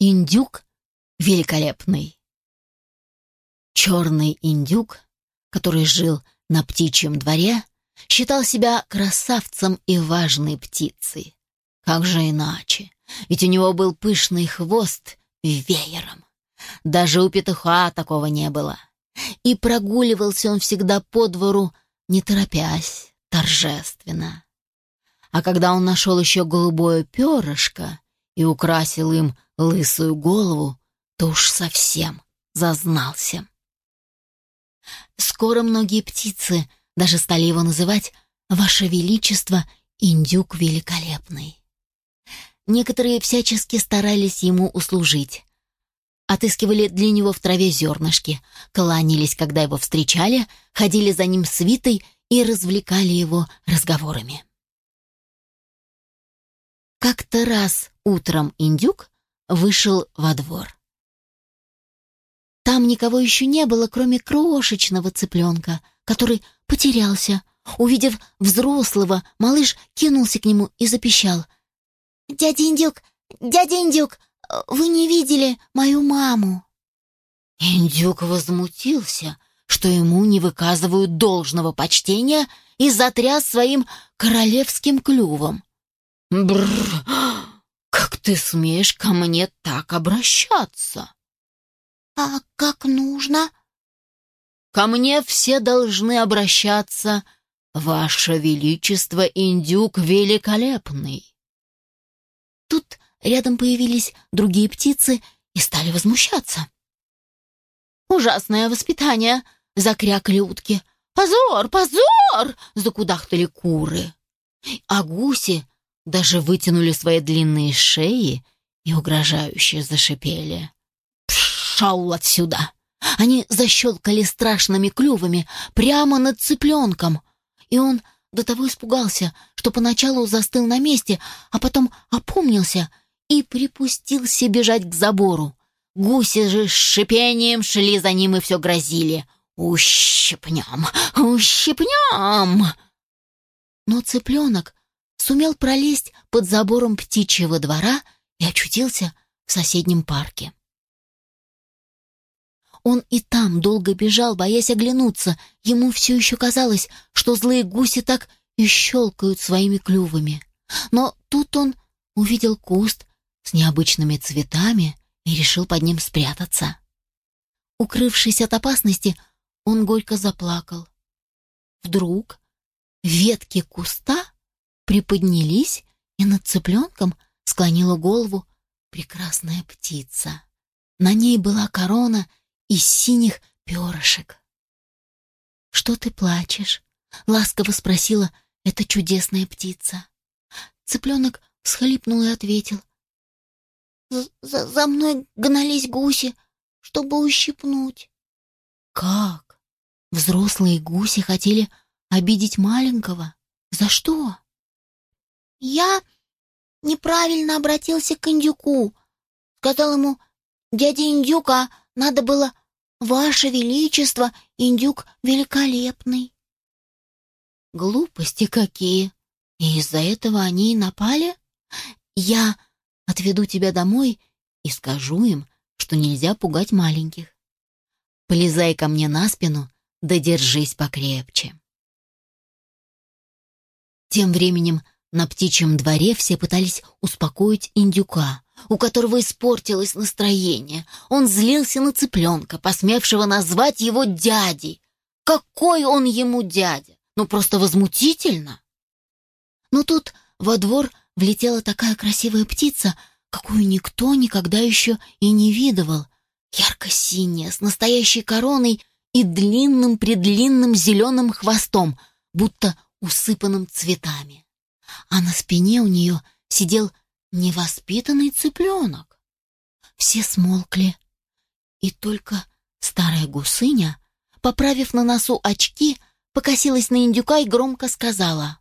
Индюк великолепный. Черный индюк, который жил на птичьем дворе, считал себя красавцем и важной птицей. Как же иначе? Ведь у него был пышный хвост веером. Даже у петуха такого не было. И прогуливался он всегда по двору, не торопясь, торжественно. А когда он нашел еще голубое перышко и украсил им лысую голову, то уж совсем зазнался. Скоро многие птицы даже стали его называть «Ваше Величество, индюк великолепный». Некоторые всячески старались ему услужить. Отыскивали для него в траве зернышки, кланялись, когда его встречали, ходили за ним свитой и развлекали его разговорами. Как-то раз утром индюк вышел во двор. Там никого еще не было, кроме крошечного цыпленка, который потерялся. Увидев взрослого, малыш кинулся к нему и запищал. «Дядя Индюк! Дядя Индюк! Вы не видели мою маму?» Индюк возмутился, что ему не выказывают должного почтения и затряс своим королевским клювом. «Бррр! Как ты смеешь ко мне так обращаться?» «А как нужно?» «Ко мне все должны обращаться, Ваше Величество, индюк великолепный!» Тут рядом появились другие птицы и стали возмущаться. «Ужасное воспитание!» — закрякали утки. «Позор! Позор!» — закудахтали куры. А гуси даже вытянули свои длинные шеи и угрожающе зашипели. «Пшел отсюда!» Они защелкали страшными клювами прямо над цыпленком, и он до того испугался, что поначалу застыл на месте, а потом опомнился и припустился бежать к забору. Гуси же с шипением шли за ним и все грозили. «Ущипнем! Ущипнем!» Но цыпленок сумел пролезть под забором птичьего двора и очутился в соседнем парке. Он и там долго бежал, боясь оглянуться. Ему все еще казалось, что злые гуси так и щелкают своими клювами. Но тут он увидел куст с необычными цветами и решил под ним спрятаться. Укрывшись от опасности, он горько заплакал. Вдруг ветки куста приподнялись, и над цыпленком склонила голову прекрасная птица. На ней была корона из синих перышек. «Что ты плачешь?» — ласково спросила эта чудесная птица. Цыпленок всхлипнул и ответил. «За, за мной гнались гуси, чтобы ущипнуть». «Как? Взрослые гуси хотели обидеть маленького? За что?» «Я неправильно обратился к индюку. Сказал ему, дядя индюка, надо было «Ваше Величество, индюк великолепный». Глупости какие! И из-за этого они и напали? Я отведу тебя домой и скажу им, что нельзя пугать маленьких. Полезай ко мне на спину, да держись покрепче. Тем временем на птичьем дворе все пытались успокоить индюка, у которого испортилось настроение. Он злился на цыпленка, посмевшего назвать его дядей. Какой он ему дядя? Ну, просто возмутительно. Но тут во двор влетела такая красивая птица, какую никто никогда еще и не видывал. Ярко-синяя, с настоящей короной и длинным-предлинным зеленым хвостом, будто усыпанным цветами. А на спине у нее сидел невоспитанный цыпленок. Все смолкли, и только старая гусыня, поправив на носу очки, покосилась на индюка и громко сказала.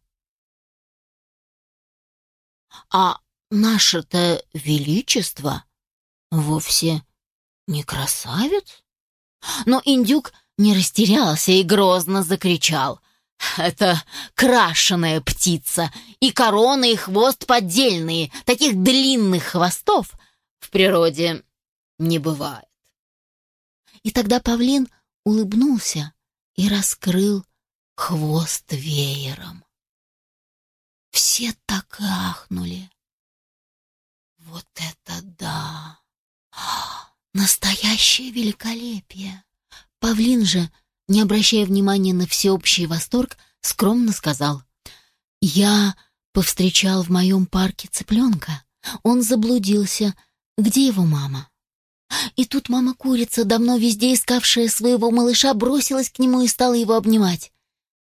«А наше-то величество вовсе не красавец?» Но индюк не растерялся и грозно закричал. Это крашеная птица, и корона, и хвост поддельные. Таких длинных хвостов в природе не бывает. И тогда павлин улыбнулся и раскрыл хвост веером. Все так ахнули. Вот это да! Настоящее великолепие! Павлин же, не обращая внимания на всеобщий восторг, скромно сказал. «Я повстречал в моем парке цыпленка. Он заблудился. Где его мама?» И тут мама-курица, давно везде искавшая своего малыша, бросилась к нему и стала его обнимать.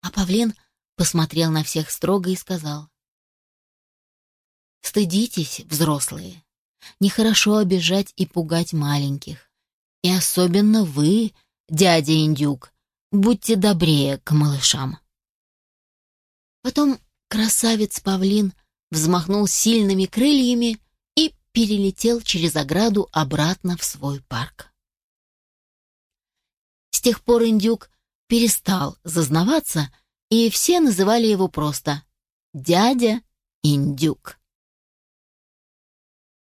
А павлин посмотрел на всех строго и сказал. «Стыдитесь, взрослые. Нехорошо обижать и пугать маленьких. И особенно вы, дядя Индюк, будьте добрее к малышам». Потом красавец-павлин взмахнул сильными крыльями и перелетел через ограду обратно в свой парк. С тех пор индюк перестал зазнаваться, и все называли его просто «дядя Индюк».